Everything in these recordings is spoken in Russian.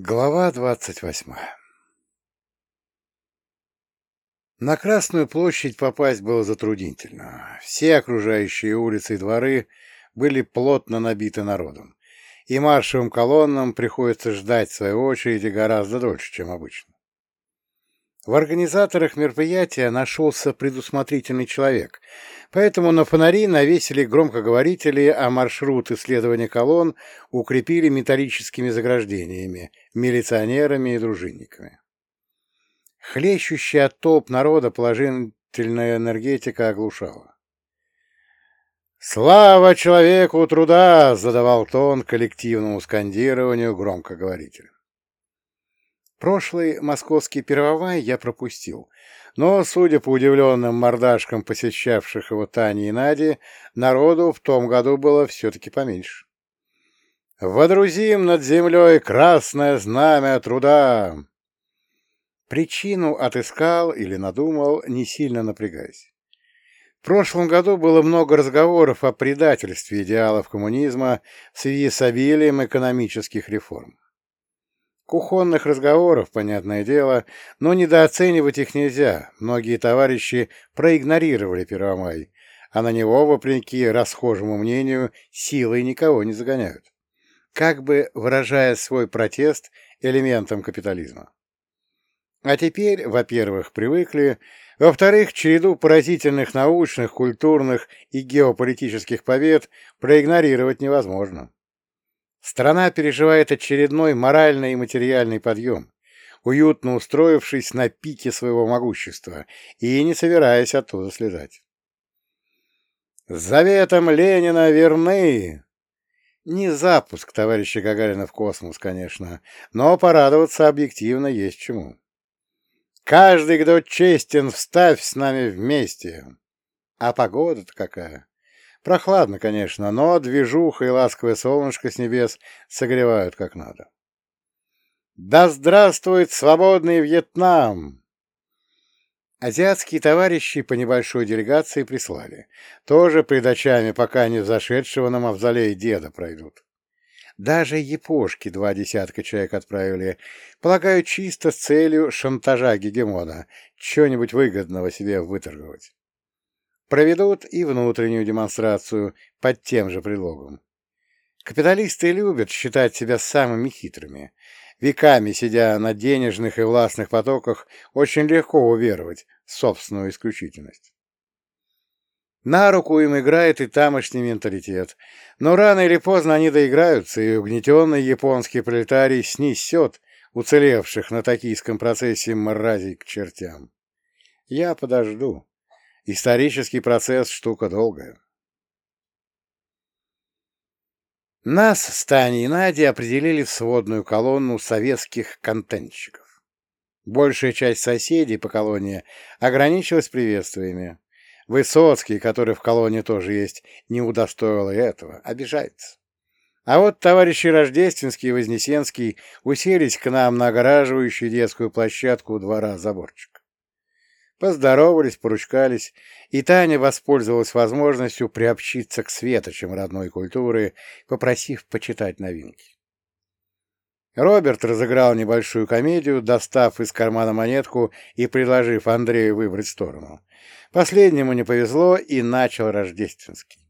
Глава двадцать восьмая На Красную площадь попасть было затруднительно. Все окружающие улицы и дворы были плотно набиты народом, и маршевым колоннам приходится ждать своей очереди гораздо дольше, чем обычно. В организаторах мероприятия нашелся предусмотрительный человек, поэтому на фонари навесили громкоговорители, а маршрут исследования колонн укрепили металлическими заграждениями, милиционерами и дружинниками. Хлещущая от толп народа положительная энергетика оглушала. «Слава человеку труда!» — задавал тон коллективному скандированию громкоговорителя. Прошлый московский первомай я пропустил, но, судя по удивленным мордашкам посещавших его Тани и Нади, народу в том году было все-таки поменьше. «Водрузим над землей красное знамя труда!» Причину отыскал или надумал, не сильно напрягаясь. В прошлом году было много разговоров о предательстве идеалов коммунизма в связи с обилием экономических реформ. Кухонных разговоров, понятное дело, но недооценивать их нельзя. Многие товарищи проигнорировали Первомай, а на него, вопреки расхожему мнению, силой никого не загоняют. Как бы выражая свой протест элементам капитализма. А теперь, во-первых, привыкли, во-вторых, череду поразительных научных, культурных и геополитических побед проигнорировать невозможно. Страна переживает очередной моральный и материальный подъем, уютно устроившись на пике своего могущества и не собираясь оттуда слезать. заветом Ленина верны!» Не запуск товарища Гагарина в космос, конечно, но порадоваться объективно есть чему. «Каждый, кто честен, вставь с нами вместе!» А погода-то какая! Прохладно, конечно, но движуха и ласковое солнышко с небес согревают как надо. Да здравствует свободный Вьетнам! Азиатские товарищи по небольшой делегации прислали. Тоже пред пока не взошедшего на мавзолей деда пройдут. Даже япошки два десятка человек отправили, полагаю, чисто с целью шантажа гегемона, что-нибудь выгодного себе выторговать проведут и внутреннюю демонстрацию под тем же предлогом. Капиталисты любят считать себя самыми хитрыми. Веками, сидя на денежных и властных потоках, очень легко уверовать в собственную исключительность. На руку им играет и тамошний менталитет, но рано или поздно они доиграются, и угнетенный японский пролетарий снесет уцелевших на токийском процессе мразей к чертям. Я подожду. Исторический процесс — штука долгая. Нас с Таней и Надей определили в сводную колонну советских контентщиков. Большая часть соседей по колонии ограничилась приветствиями. Высоцкий, который в колонии тоже есть, не удостоил этого, обижается. А вот товарищи Рождественский и Вознесенский уселись к нам на огораживающую детскую площадку у двора заборчик. Поздоровались, поручкались, и Таня воспользовалась возможностью приобщиться к светочам родной культуры, попросив почитать новинки. Роберт разыграл небольшую комедию, достав из кармана монетку и предложив Андрею выбрать сторону. Последнему не повезло и начал рождественский.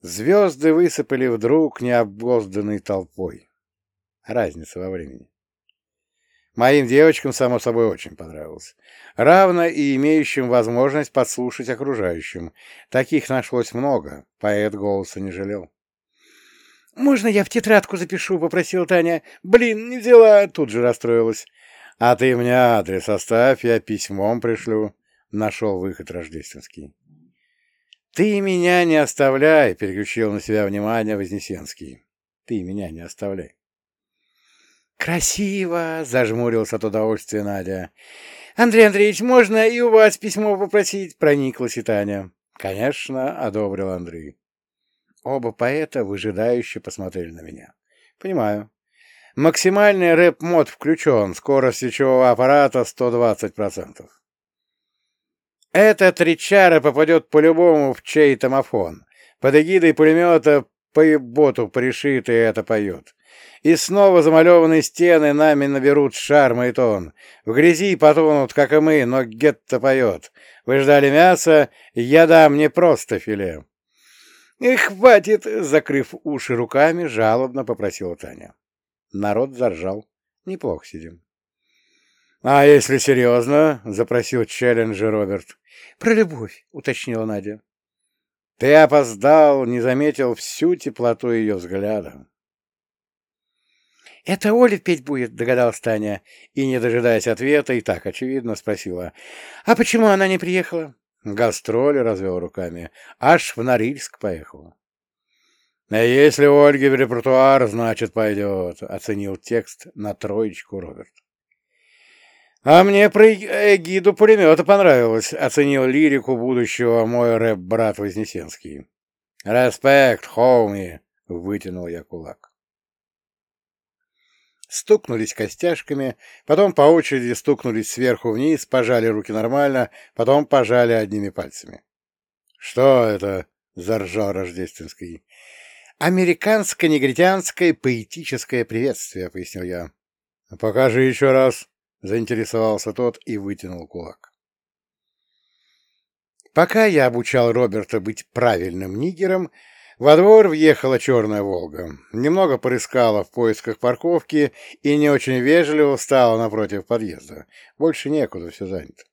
Звезды высыпали вдруг необозданной толпой. Разница во времени. Моим девочкам, само собой, очень понравилось. Равно и имеющим возможность подслушать окружающим. Таких нашлось много, поэт голоса не жалел. «Можно я в тетрадку запишу?» — попросила Таня. «Блин, не взяла!» — тут же расстроилась. «А ты мне адрес оставь, я письмом пришлю», — нашел выход рождественский. «Ты меня не оставляй!» — переключил на себя внимание Вознесенский. «Ты меня не оставляй!» «Красиво!» — зажмурился от удовольствия Надя. «Андрей Андреевич, можно и у вас письмо попросить?» — прониклась и Таня. «Конечно!» — одобрил Андрей. Оба поэта выжидающе посмотрели на меня. «Понимаю. Максимальный рэп-мод включен, скорость речевого аппарата 120%. Этот речара попадет по-любому в чей-то мафон. Под эгидой пулемета по боту пришит и это поет. И снова замалеванные стены нами наберут шарма и тон. В грязи потонут, как и мы, но гетто поет. Вы ждали мяса, я дам не просто филе. «И хватит!» — закрыв уши руками, жалобно попросила Таня. Народ заржал. Неплохо сидим. «А если серьезно?» — запросил челленджер Роберт. «Про любовь», — уточнила Надя. «Ты опоздал, не заметил всю теплоту ее взгляда». «Это Оля петь будет», — догадалась Таня, и, не дожидаясь ответа, и так очевидно спросила. «А почему она не приехала?» Гастроли развел руками. Аж в Норильск поехала. «А если у Ольги в репертуар, значит, пойдет», — оценил текст на троечку Роберт. «А мне про эгиду пулемета понравилось», — оценил лирику будущего мой рэп-брат Вознесенский. «Респект, хоуми!» — вытянул я кулак. Стукнулись костяшками, потом по очереди стукнулись сверху вниз, пожали руки нормально, потом пожали одними пальцами. «Что это?» — заржал Рождественский. «Американско-негритянское поэтическое приветствие», — пояснил я. «Покажи еще раз», Заинтересовался тот и вытянул кулак. Пока я обучал Роберта быть правильным нигером, во двор въехала черная «Волга». Немного порыскала в поисках парковки и не очень вежливо встала напротив подъезда. Больше некуда, все занято.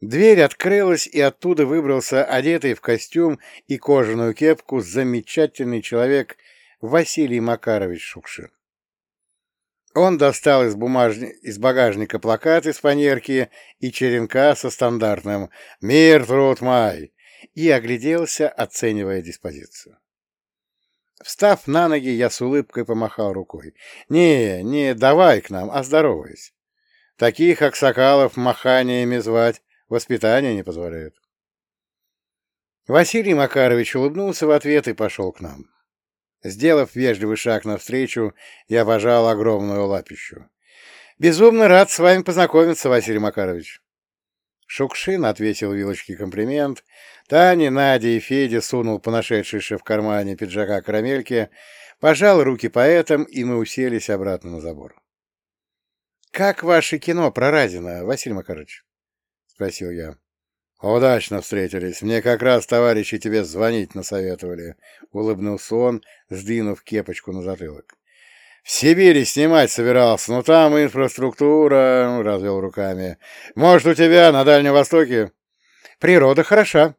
Дверь открылась, и оттуда выбрался одетый в костюм и кожаную кепку замечательный человек Василий Макарович Шукшин. Он достал из, бумажни... из багажника плакат из фанерки и черенка со стандартным «Мир, труд, май» и огляделся, оценивая диспозицию. Встав на ноги, я с улыбкой помахал рукой. «Не, не давай к нам, а здоровайся. Таких аксакалов маханиями звать воспитание не позволяет». Василий Макарович улыбнулся в ответ и пошел к нам. Сделав вежливый шаг навстречу, я пожал огромную лапищу. «Безумно рад с вами познакомиться, Василий Макарович». Шукшин ответил вилочке комплимент. Таня, Надя и Федя сунул по в кармане пиджака карамельки, пожал руки поэтам, и мы уселись обратно на забор. — Как ваше кино про Разина, Василий Макарович? — спросил я. «Удачно встретились. Мне как раз товарищи тебе звонить насоветовали», — улыбнулся он, сдвинув кепочку на затылок. «В Сибири снимать собирался, но там инфраструктура...» — развел руками. «Может, у тебя на Дальнем Востоке?» «Природа хороша».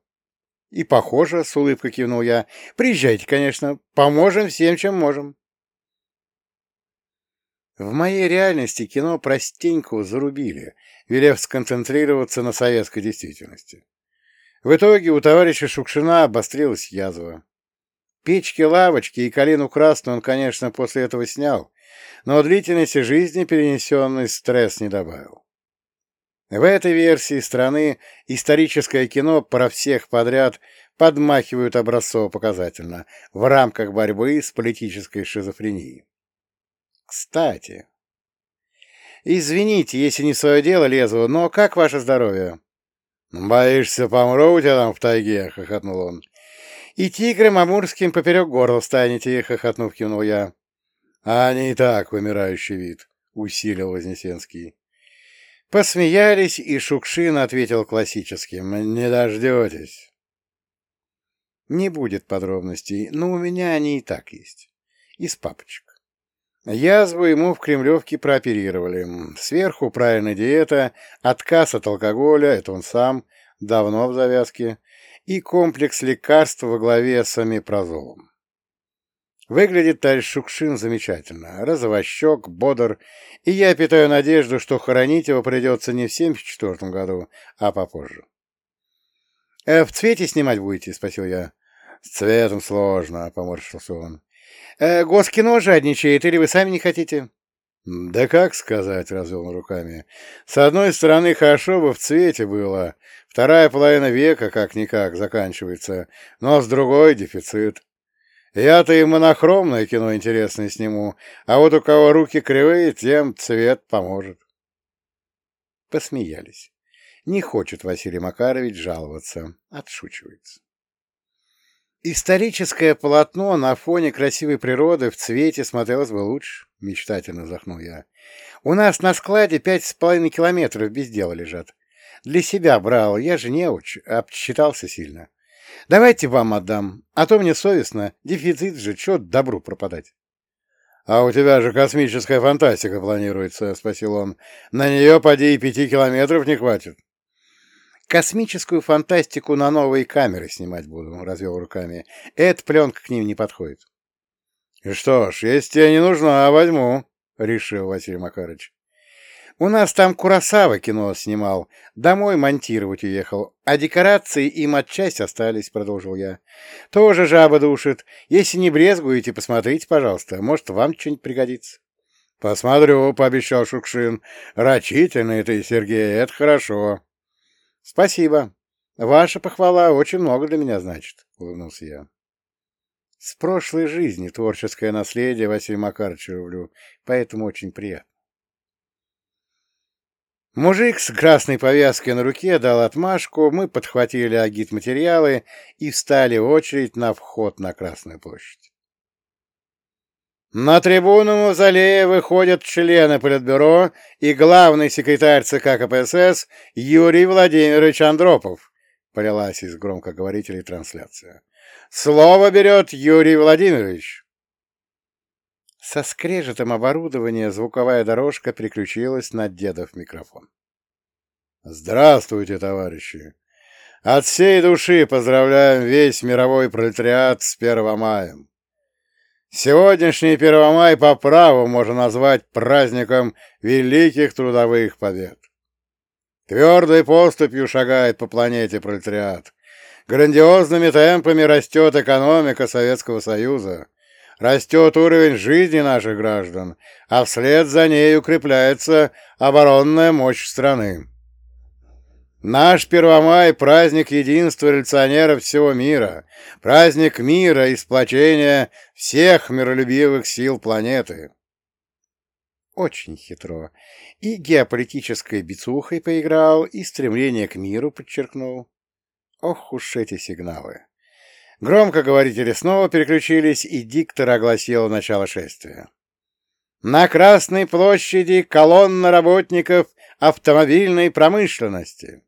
«И похоже», — с улыбкой кивнул я. «Приезжайте, конечно. Поможем всем, чем можем». В моей реальности кино простенько зарубили, велев сконцентрироваться на советской действительности. В итоге у товарища Шукшина обострилась язва. Печки-лавочки и калину красную он, конечно, после этого снял, но длительности жизни перенесенный стресс не добавил. В этой версии страны историческое кино про всех подряд подмахивают образцово-показательно в рамках борьбы с политической шизофренией. Кстати. Извините, если не свое дело лезу, но как ваше здоровье? Боишься, помру у тебя там в тайге, хохотнул он. И тигром амурским поперек горла станете, хохотнув, кивнул я. А не так вымирающий вид, усилил Вознесенский. Посмеялись, и Шукшин ответил классическим «Не дождетесь». Не будет подробностей, но у меня они и так есть. Из папочек. Язву ему в Кремлевке прооперировали. Сверху правильная диета, отказ от алкоголя, это он сам, давно в завязке, и комплекс лекарств во главе с амипрозолом. Выглядит товарищ Шукшин замечательно, розовощек, бодр, и я питаю надежду, что хоронить его придется не в 74 году, а попозже. «Э, «В цвете снимать будете?» — спросил я. «С цветом сложно», — поморщился он. Э, Госкино жадничает, или вы сами не хотите? Да как сказать, развел он руками. С одной стороны, хорошо бы в цвете было. Вторая половина века как-никак заканчивается, но с другой дефицит. Я-то и монохромное кино интересное сниму, а вот у кого руки кривые, тем цвет поможет. Посмеялись. Не хочет Василий Макарович жаловаться, отшучивается. Историческое полотно на фоне красивой природы в цвете смотрелось бы лучше, — мечтательно вздохнул я. У нас на складе пять с половиной километров без дела лежат. Для себя брал, я же не уч, обсчитался сильно. Давайте вам отдам, а то мне совестно, дефицит же, чё добру пропадать. — А у тебя же космическая фантастика планируется, — спросил он. — На нее, поди, и пяти километров не хватит. Космическую фантастику на новые камеры снимать буду, — развел руками. Эта пленка к ним не подходит. — что ж, если тебе не нужна, возьму, — решил Василий Макарович. — У нас там Курасава кино снимал, домой монтировать уехал, а декорации им отчасти остались, — продолжил я. — Тоже жаба душит. Если не брезгуете, посмотрите, пожалуйста, может, вам что-нибудь пригодится. — Посмотрю, — пообещал Шукшин. — Рачительный ты, Сергей, это хорошо. — Спасибо. Ваша похвала очень много для меня значит, — улыбнулся я. С прошлой жизни творческое наследие Василия Макаровича люблю, поэтому очень приятно. Мужик с красной повязкой на руке дал отмашку, мы подхватили агит-материалы и встали в очередь на вход на Красную площадь. На трибуну Мавзолея выходят члены Политбюро и главный секретарь ЦК КПСС Юрий Владимирович Андропов, полилась из громкоговорителей трансляция. Слово берет Юрий Владимирович. Со скрежетом оборудования звуковая дорожка переключилась на дедов микрофон. Здравствуйте, товарищи! От всей души поздравляем весь мировой пролетариат с 1 маем. Сегодняшний 1 мая по праву можно назвать праздником великих трудовых побед. Твердой поступью шагает по планете пролетариат. Грандиозными темпами растет экономика Советского Союза, растет уровень жизни наших граждан, а вслед за ней укрепляется оборонная мощь страны. Наш Первомай — праздник единства революционеров всего мира, праздник мира и сплочения всех миролюбивых сил планеты. Очень хитро. И геополитической бицухой поиграл, и стремление к миру подчеркнул. Ох уж эти сигналы. Громкоговорители снова переключились, и диктор огласил начало шествия. На Красной площади колонна работников автомобильной промышленности.